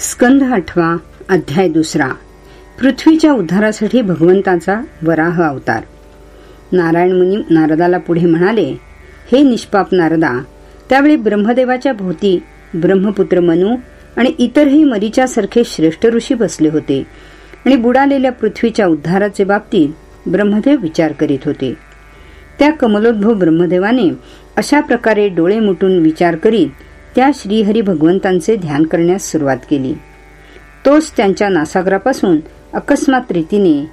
स्कंध आठवा अध्याय दुसरा. पृथ्वीच्या उद्धारासाठी भगवंताचा वराह अवतार. नारायण मुनी नारदाला पुढे म्हणाले हे निष्पाप नारदा त्यावेळी ब्रह्मदेवाच्या भोवती ब्रह्मपुत्र मनू आणि इतरही मरीच्यासारखे श्रेष्ठ ऋषी बसले होते आणि बुडालेल्या पृथ्वीच्या उद्धाराचे बाबतीत ब्रह्मदेव विचार करीत होते. त्या कमलोद्भव ब्रह्मदेवाने अशा प्रकारे डोळे मुटून विचार करीत त्या श्रीहरी भगवंतांचे ध्यान करण्यास सुरुवात केली. तोच त्यांच्या नासागरापासून अकस्मात रीतीने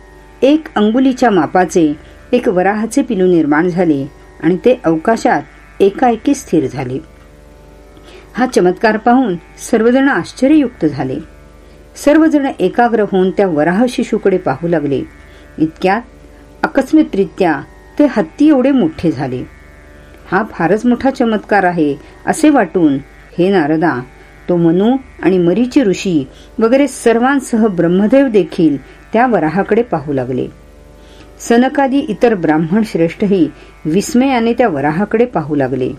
एक अंगुलीच्या मापाचे एक वराहाचे पिलू निर्माण झाले आणि ते अवकाशात एकाएकी स्थिर झाले. हा चमत्कार पाहून सर्वजण आश्चर्ययुक्त झाले. सर्वजण एकाग्र होऊन त्या वराह शिशूकडे पाहू लागले. इतक्यात अकस्मितरित्या ते हत्ती एवढे मोठे झाले. हा फारच मोठा चमत्कार आहे असे वाटून हे नारदा तो मनु आणि मरीची ऋषी वगैरे सर्वांसह ब्रह्मदेव देखील त्या वराहाकडे पाहू लागले. सनकादी इतर ब्राह्मण श्रेष्ठही विस्मयाने त्या वराहाकडे पाहू लागले.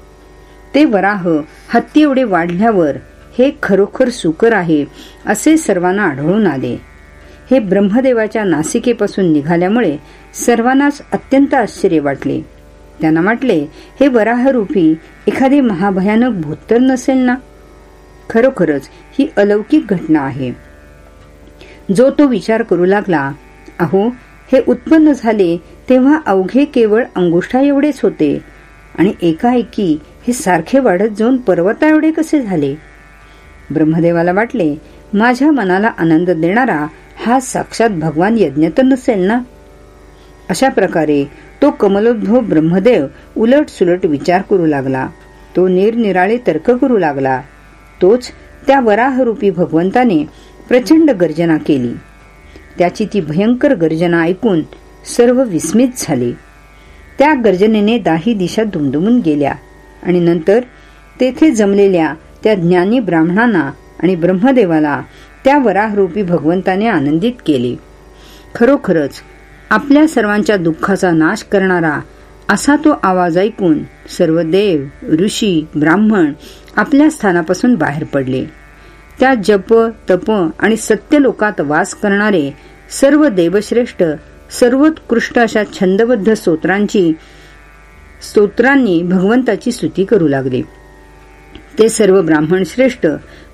ते वराह हत्ती एवढे वाढल्यावर हे खरोखर सुकर आहे असे सर्वांना आढळून आले. हे ब्रह्मदेवाच्या नासिकेपासून निघाल्यामुळे सर्वांनाच अत्यंत आश्चर्य वाटले. त्यांना वाटले हे वराहरूपी एखादे महाभयानक भूत तर नसेल ना? खरोखरच ही अलौकिक घटना आहे. जो तो विचार करू लागला अहो हे उत्पन्न झाले तेव्हा अवघे केवळ अंगुष्ठा एवढेच होते. आणि एकाएकी हे सारखे वाढत जाऊन पर्वता एवढे कसे झाले? ब्रह्मदेवाला वाटले माझ्या मनाला आनंद देणारा हा साक्षात भगवान यज्ञ तर नसेल ना? अशा प्रकारे तो कमलोद्भव ब्रह्मदेव उलट सुलट विचार करू लागला. तो निरनिराळे तर्क करू लागला. तोच त्या वराहरूपी भगवंताने प्रचंड गर्जना केली. त्याची ती भयंकर गर्जना ऐकून सर्व विस्मित झाले. त्या गर्जनेने दाही दिशा दुमदुमून गेल्या आणि नंतर तेथे जमलेल्या त्या ज्ञानी ब्राह्मणांना आणि ब्रह्मदेवाला त्या वराहरूपी भगवंताने आनंदित केले. खरोखरच आपल्या सर्वांच्या दुःखाचा नाश करणारा असा तो आवाज ऐकून सर्व देव ऋषी ब्राह्मण आपल्या स्थानापासून बाहेर पडले. त्या जप तप आणि सत्य लोकात वास करणारे सर्व देवश्रेष्ठ सर्वोत्कृष्ट अशा छंदबद्ध स्तोत्रांची स्तोत्रांनी भगवंताची स्तुती करू लागले. ते सर्व ब्राह्मण श्रेष्ठ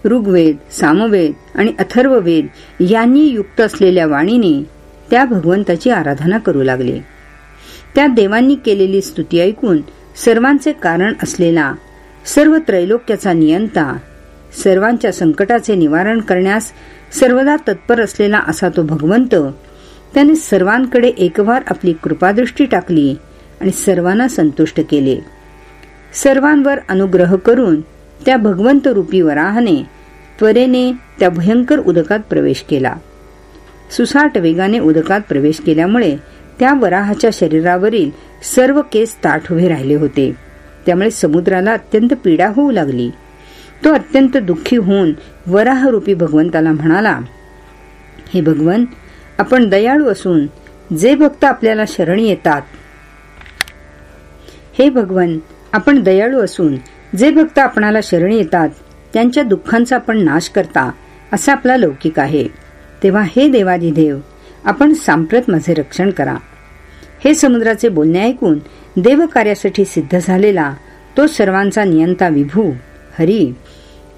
ऋग्वेद सामवेद आणि अथर्ववेद यांनी युक्त असलेल्या वाणीने त्या भगवंताची आराधना करू लागले. त्या देवांनी केलेली स्तुती ऐकून सर्वांचे कारण असलेला सर्व त्रैलोक्याचा नियंता सर्वांच्या संकटाचे निवारण करण्यास सर्वदा तत्पर असलेला असा तो भगवंत त्याने सर्वांकडे एकवार आपली कृपादृष्टी टाकली आणि सर्वांना संतुष्ट केले. सर्वांवर अनुग्रह करून त्या भगवंत रूपी वराहाने त्वरेने त्या भयंकर उदकात प्रवेश केला. सुसाट वेगाने उदकात प्रवेश केल्यामुळे त्या वराहाच्या शरीरावरील सर्व केस ताठ उभे राहिले होते. त्यामुळे समुद्राला अत्यंत पीडा होऊ लागली. तो अत्यंत दुःखी होऊन वराहरूपी भगवंताला म्हणाला हे भगवन आपण दयाळू असून जे भक्त आपल्याला शरण येतात हे भगवन आपण दयाळू असून जे भक्त आपणाला शरण येतात त्यांच्या दुःखांचा आपण नाश करता असा आपला लौकिक आहे. तेव्हा हे देवादिदेव आपण सांप्रत माझे रक्षण करा. हे समुद्राचे बोलणे ऐकून देवकार्यासाठी सिद्ध झालेला तो सर्वांचा नियंता विभू हरी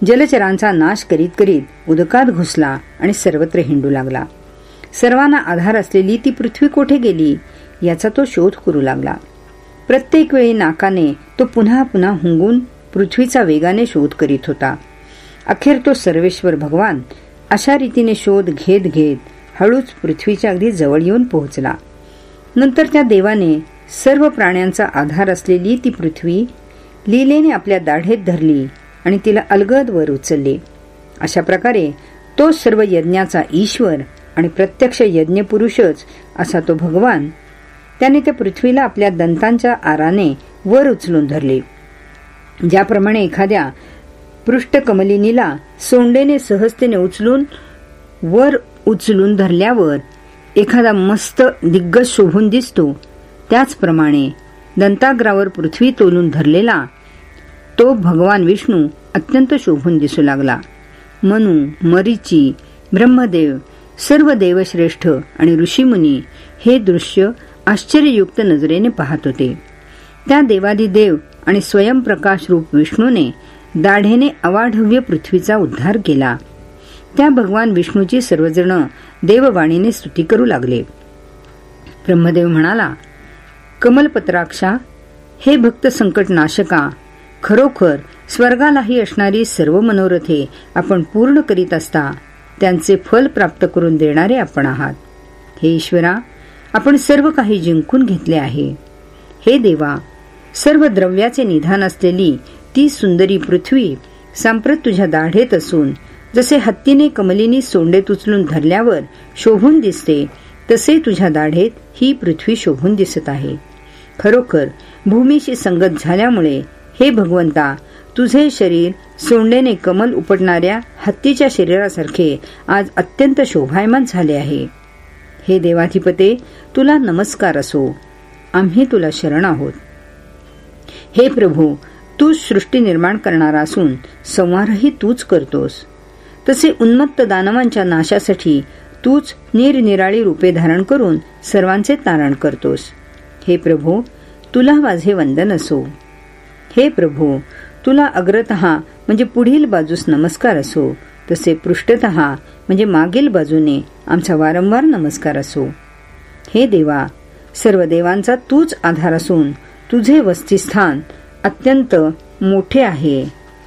जलचरांचा नाश करीत करीत उदकात घुसला आणि सर्वत्र हिंडू लागला. सर्वांना आधार असलेली ती पृथ्वी कोठे गेली याचा तो शोध करू लागला. प्रत्येक वेळी नाकाने तो पुन्हा पुन्हा हुंगून पृथ्वीचा वेगाने शोध करीत होता. अखेर तो सर्वेश्वर भगवान अशा रीतीने शोध घेत घेत हळूच पृथ्वीच्या अगदी जवळ येऊन पोहोचला. नंतर त्या देवाने सर्व प्राण्यांचा आधार असलेली ती पृथ्वी लीलेने आपल्या दाढेत धरली आणि तिला अलगद वर उचलले. अशा प्रकारे तो सर्व यज्ञाचा ईश्वर आणि प्रत्यक्ष यज्ञपुरुषच असा तो भगवान त्याने त्या पृथ्वीला आपल्या दंतांच्या आराने वर उचलून धरले. ज्याप्रमाणे एखाद्या पृष्ठकमलिनीला सोंडेने सहजतेने उचलून वर उचलून धरल्यावर एखादा मस्त दिग्गज शोभून दिसतो. त्याचप्रमाणे दंताग्रावर पृथ्वी तोलून धरलेला तो भगवान विष्णू अत्यंत शोभून दिसू लागला. मनू मरीची ब्रह्मदेव सर्व देवश्रेष्ठ आणि ऋषीमुनी हे दृश्य आश्चर्ययुक्त नजरेने पाहत होते. त्या देवादिदेव आणि स्वयंप्रकाश रूप विष्णूने दाढेने अवाढव्य पृथ्वीचा उद्धार केला. त्या भगवान विष्णूची सर्वजण देववाणीने स्तुती करू लागले. ब्रह्मदेव म्हणाला कमलपत्राक्षा हे भक्त संकट नाशका खरोखर स्वर्गालाही असणारी सर्व मनोरथे आपण पूर्ण करीत असता त्यांचे फल प्राप्त करून देणारे आपण आहात. हे ईश्वरा आपण सर्व काही जिंकून घेतले आहे. हे देवा सर्व द्रव्याचे निधान असलेली ती सुंदरी पृथ्वी सांप्रत तुझ्या दाढेत असून जसे हत्तीने कमलिनी सोंडेत उचलून धरल्यावर शोभून दिसते तसे तुझ्या दाढेत ही पृथ्वी शोभून दिसत आहे. खरोखर भूमीशी संगत झाल्यामुळे हे भगवंता तुझे शरीर सोंडेने कमल उपटणाऱ्या हत्तीच्या शरीरासारखे आज अत्यंत शोभायमान झाले आहे. हे देवाधिपते तुला नमस्कार असो. आम्ही तुला शरण आहोत. हे प्रभू तूच सृष्टी निर्माण करणारा असून संवारही तूच करतोस. तसे उन्मत्त दानवांच्या नाशासाठी तूच निरनिराळी रूपे धारण करून सर्वांचे तारण करतोस. हे प्रभू तुला माझे वंदन असो. हे प्रभू तुला अग्रत म्हणजे पुढील बाजूस नमस्कार असो. तसे पृष्ठत म्हणजे मागील बाजूने आमचा वारंवार नमस्कार असो. हे देवा सर्व देवांचा तूच आधार असून तुझे वस्तीस्थान अत्यंत मोठे आहे.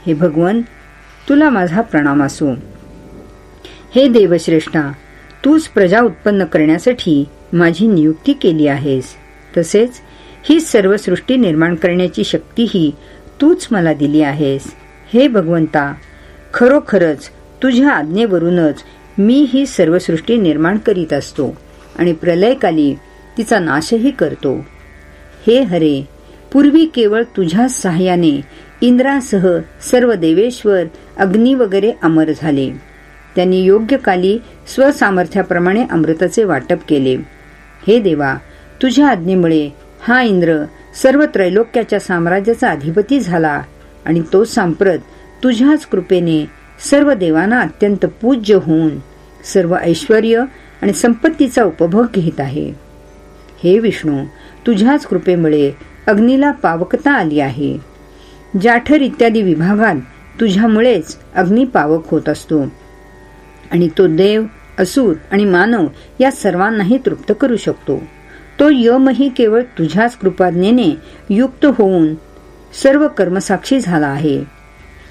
हे भगवन तुला माझा प्रणाम असो. हे देवश्रेष्ठा तूच प्रजा उत्पन्न करण्यासाठी माझी नियुक्ती केली आहेस. तसेच ही सर्व सृष्टी निर्माण करण्याची शक्तीही तूच मला दिली आहेस. हे भगवंता खरोखरच तुझ्या आज्ञेवरूनच मी ही सर्व सृष्टी निर्माण करीत असतो आणि प्रलयकाली तिचा नाशही करतो. हे हरे पूर्वी केवळ तुझ्या सहाय्याने इंद्रासह सर्व देवेश्वर अग्नी वगैरे अमर झाले. त्यांनी योग्य काली स्वसामर्थ्याप्रमाणे अमृताचे वाटप केले. हे देवा तुझ्या आज्ञेमुळे हा इंद्र सर्व त्रैलोक्याच्या साम्राज्याचा अधिपती झाला आणि तो सांप्रत तुझ्याच कृपेने सर्व देवांना अत्यंत पूज्य होऊन सर्व ऐश्वर आणि संपत्तीचा उपभोग घेत आहे. हे विष्णू तुझ्याच कृपेमुळे अग्नीला पावकता आली आहे. जाठर इत्यादी विभागात तुझ्यामुळेच अग्नी पावक होत असतो. आणि तो देव असुर आणि मानव या सर्वांनाही तृप्त करू शकतो. तो यमही केवळ तुझ्याच कृपाज्ञेने युक्त होऊन सर्व कर्मसाक्षी झाला आहे.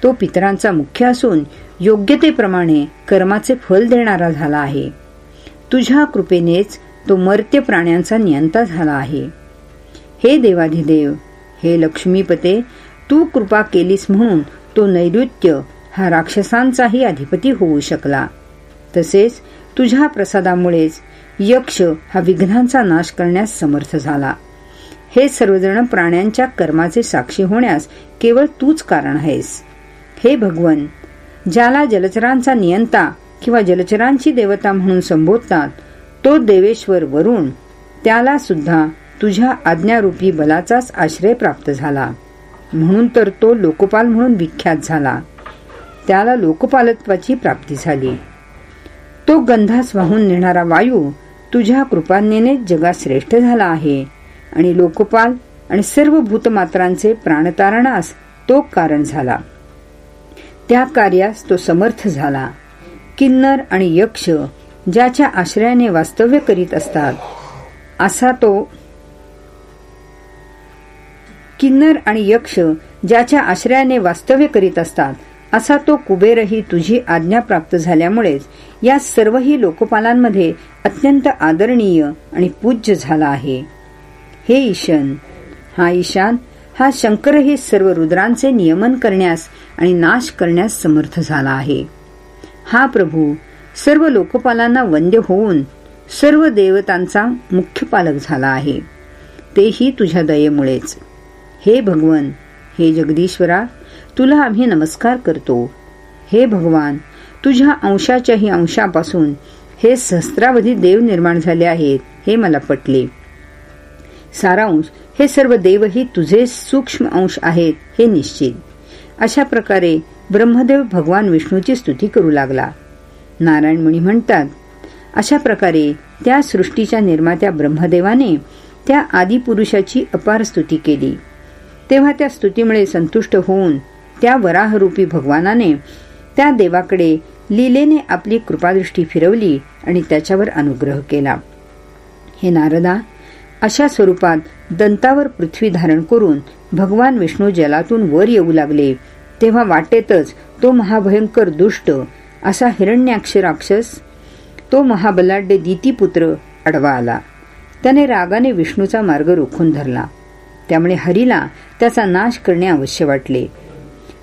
तो पितरांचा मुख्य असून योग्यतेप्रमाणे कर्माचे फल देणारा झाला आहे. तुझ्या कृपेनेच तो मर्त्य प्राण्यांचा नियंता झाला आहे. हे देवाधिदेव हे लक्ष्मीपते तू कृपा केलीस म्हणून तो नैऋत्य हा राक्षसांचाही अधिपती होऊ शकला. तसेच तुझ्या प्रसादामुळेच यक्ष हा विघ्नांचा नाश करण्यास समर्थ झाला. हे सर्वजण प्राण्यांच्या कर्माचे साक्षी होण्यास केवळ तूच कारण आहेस. हे भगवन ज्याला जलचरांचा नियंता किंवा जलचरांची देवता म्हणून संबोधतात तो देवेश्वर वरुण त्याला सुद्धा तुझ्या आज्ञारूपी बलाचाच आश्रय प्राप्त झाला. म्हणून तर तो लोकपाल म्हणून विख्यात झाला. त्याला लोकपालत्वाची प्राप्ती झाली. तो गंधास वाहून नेणारा वायू तुझ्या कृपाज्ञेने जगात श्रेष्ठ झाला आहे आणि लोकपाल आणि सर्व भूतमात्रांचे प्राणतारणास तो कारण झाला. त्या कार्यास तो समर्थ झाला. किन्नर आणि यक्ष ज्याच्या आश्रयाने वास्तव्य करीत असतात असा तो किन्नर आणि यक्ष ज्याच्या आश्रयाने वास्तव्य करीत असतात असा तो कुबेरही तुझी आज्ञा प्राप्त झाल्यामुळेच या सर्वही लोकपालांमध्ये अत्यंत आदरणीय आणि पूज्य झाला आहे. हे ईशन हा ईशान हा शंकरही सर्व रुद्रांचे नियमन करण्यास आणि नाश करण्यास समर्थ झाला आहे. हा प्रभू सर्व लोकपालांना वंद्य होऊन सर्व देवतांचा मुख्य पालक झाला आहे. तेही तुझ्या दयेमुळेच. हे भगवन हे जगदीश्वरा तुला आम्ही नमस्कार करतो. हे भगवान तुझ्या अंशाच्याही अंशापासून हे सहस्त्रावधी देव निर्माण झाले आहेत हे मला पटले. सारांश हे सर्व देवही तुझे सूक्ष्म अंश आहेत हे निश्चित. अशा प्रकारे ब्रह्मदेव भगवान विष्णूची स्तुती करू लागला. नारायण मुनी म्हणतात अशा प्रकारे त्या सृष्टीच्या निर्मात्या ब्रह्मदेवाने त्या आदिपुरुषाची अपार स्तुती केली. तेव्हा त्या स्तुतीमुळे संतुष्ट होऊन त्या वराहरूपी भगवानाने त्या देवाकडे लीलेने आपली कृपादृष्टी फिरवली आणि त्याच्यावर अनुग्रह केला. हे नारदा अशा स्वरूपात दंतावर पृथ्वी धारण करून भगवान विष्णू जलातून वर येऊ लागले तेव्हा वाटेतच तो महाभयंकर दुष्ट असा हिरण्याक्ष राक्षस तो महाबलाढ्य दितीपुत्र अडवा आला. त्याने रागाने विष्णूचा मार्ग रोखून धरला. त्यामुळे हरीला त्याचा नाश करणे अवश्य वाटले.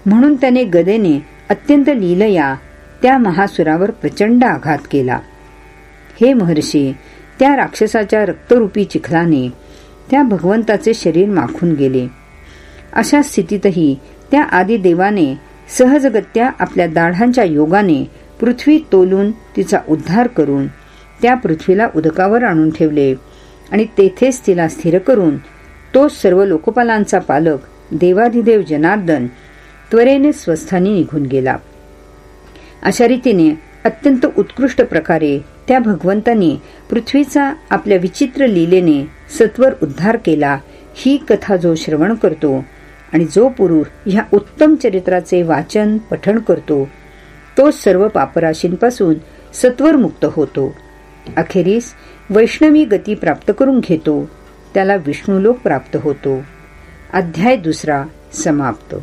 म्हणून त्याने गदेने अत्यंत लीलया त्या महासुरावर प्रचंड आघात केला. हे महर्षी त्या राक्षसाच्या रक्तरूपी चिखलाने त्या भगवंताचे शरीर माखून गेले. अशा स्थितीतही त्या आदिदेवाने सहजगत्या आपल्या दाढांच्या योगाने पृथ्वी तोलून तिचा उद्धार करून त्या पृथ्वीला उदकावर आणून ठेवले आणि तेथेच तिला स्थिर करून तो सर्व लोकपालांचा पालक देवाधिदेव जनार्दन त्वरेने स्वस्थानी निघून गेला. अशा रीतीने अत्यंत उत्कृष्ट प्रकारे त्या भगवंतांनी पृथ्वीचा आपल्या विचित्र लीलेने सत्वर उद्धार केला ही कथा जो श्रवण करतो आणि जो पुरुष ह्या उत्तम चरित्राचे वाचन पठण करतो तो सर्व पापराशींपासून सत्वर मुक्त होतो. अखेरीस वैष्णवी गती प्राप्त करून घेतो. त्याला विष्णुलोक प्राप्त होतो. अध्याय दुसरा समाप्त.